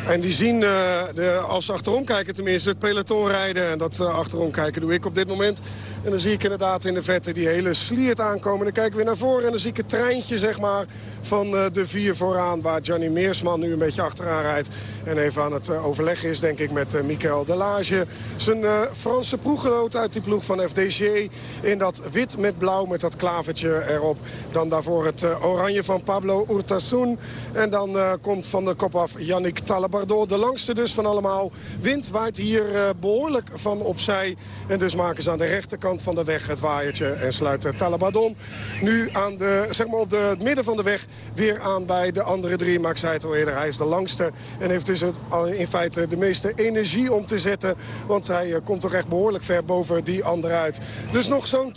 En die zien, uh, de, als ze achterom kijken tenminste, het peloton rijden. En dat uh, achterom kijken doe ik op dit moment. En dan zie ik inderdaad in de vette die hele sliert aankomen. Dan kijken we weer naar voren en dan zie ik het treintje zeg maar, van uh, de vier vooraan. Waar Johnny Meersman nu een beetje achteraan rijdt. En even aan het overleggen is denk ik met Michael Delage. Zijn Franse ploeggenoot uit die ploeg van FDG. In dat wit met blauw met dat klavertje erop. Dan daarvoor het oranje van Pablo Urtasun. En dan komt van de kop af Yannick Talabar de langste dus van allemaal. Wind waait hier uh, behoorlijk van opzij. En dus maken ze aan de rechterkant van de weg het waaiertje. En sluit Talabadon nu aan de, zeg maar op de, het midden van de weg weer aan bij de andere drie. Maar ik zei het al eerder, hij is de langste. En heeft dus het, in feite de meeste energie om te zetten. Want hij uh, komt toch echt behoorlijk ver boven die andere uit. Dus nog zo'n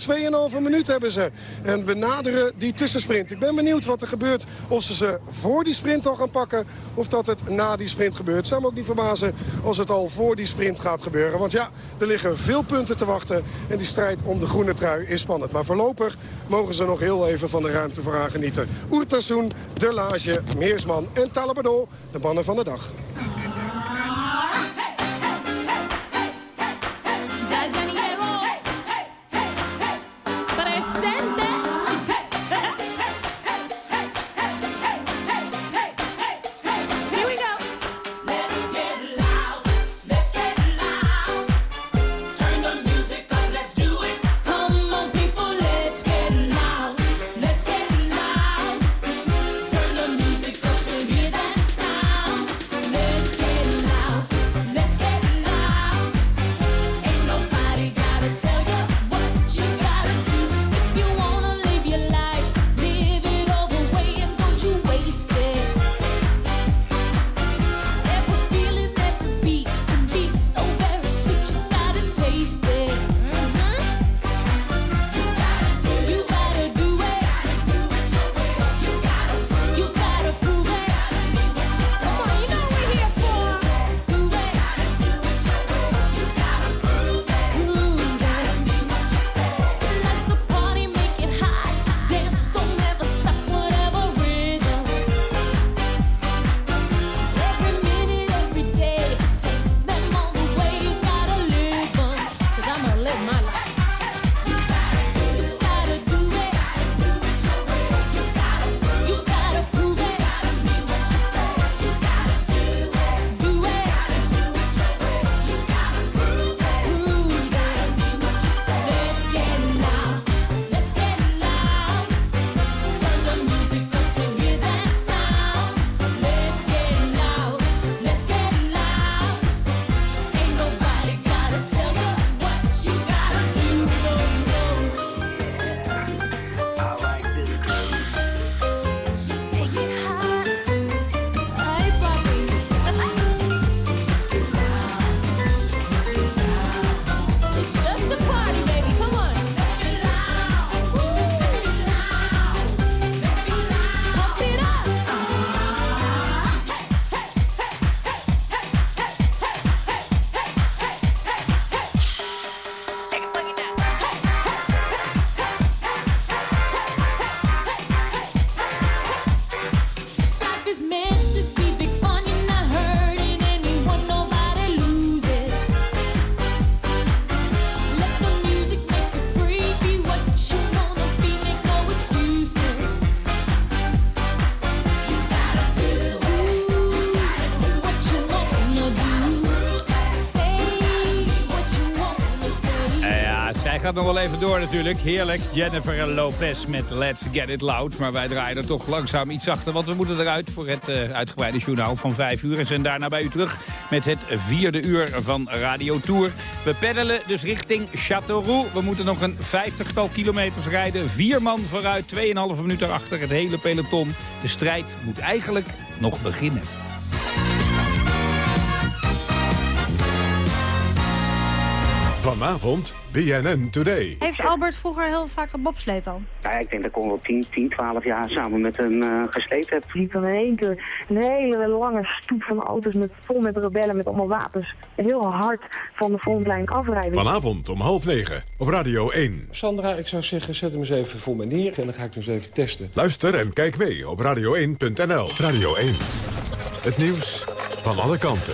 2,5 minuut hebben ze. En we naderen die tussensprint. Ik ben benieuwd wat er gebeurt. Of ze ze voor die sprint al gaan pakken. Of dat het na die sprint gebeurt. Zou me ook niet verbazen als het al voor die sprint gaat gebeuren. Want ja, er liggen veel punten te wachten. En die strijd om de groene trui is spannend. Maar voorlopig mogen ze nog heel even van de ruimte voor haar genieten. Oertassoen, De Lage, Meersman en Talabadol, de mannen van de dag. Gaat nog wel even door natuurlijk. Heerlijk. Jennifer Lopez met Let's Get It Loud. Maar wij draaien er toch langzaam iets achter. Want we moeten eruit voor het uh, uitgebreide journaal van 5 uur. En zijn daarna bij u terug met het vierde uur van Radio Tour. We peddelen dus richting Châteauroux. We moeten nog een vijftigtal kilometers rijden. Vier man vooruit, 2,5 minuten achter het hele peloton. De strijd moet eigenlijk nog beginnen. Vanavond BNN Today. Heeft Albert vroeger heel vaak gebobsleed dan? Ja, ik denk dat ik al wel 10, 10, 12 jaar samen met hem uh, gesleten heb. Vliegt dan in één keer een hele lange stoep van auto's met, vol met rebellen met allemaal wapens. Heel hard van de frontlijn afrijden. Vanavond om half negen op Radio 1. Sandra, ik zou zeggen, zet hem eens even voor me neer en dan ga ik hem eens even testen. Luister en kijk mee op radio1.nl. Radio 1. Het nieuws van alle kanten.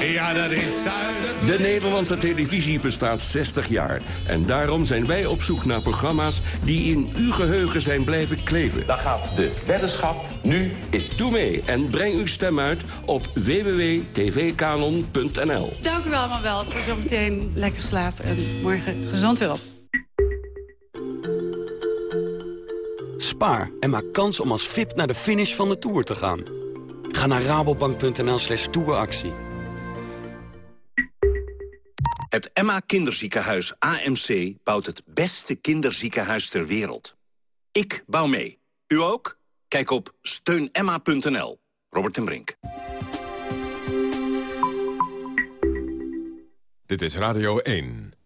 Ja, dat is De Nederlandse televisie bestaat 60 jaar. En daarom zijn wij op zoek naar programma's die in uw geheugen zijn blijven kleven. Daar gaat de weddenschap nu in. Doe mee en breng uw stem uit op www.tvkanon.nl. Dank u wel allemaal wel. Voor zometeen lekker slapen en morgen gezond weer op. Spaar en maak kans om als VIP naar de finish van de Tour te gaan. Ga naar rabobank.nl slash touractie. Het Emma Kinderziekenhuis AMC bouwt het beste kinderziekenhuis ter wereld. Ik bouw mee. U ook? Kijk op steunemma.nl. Robert en Brink. Dit is Radio 1.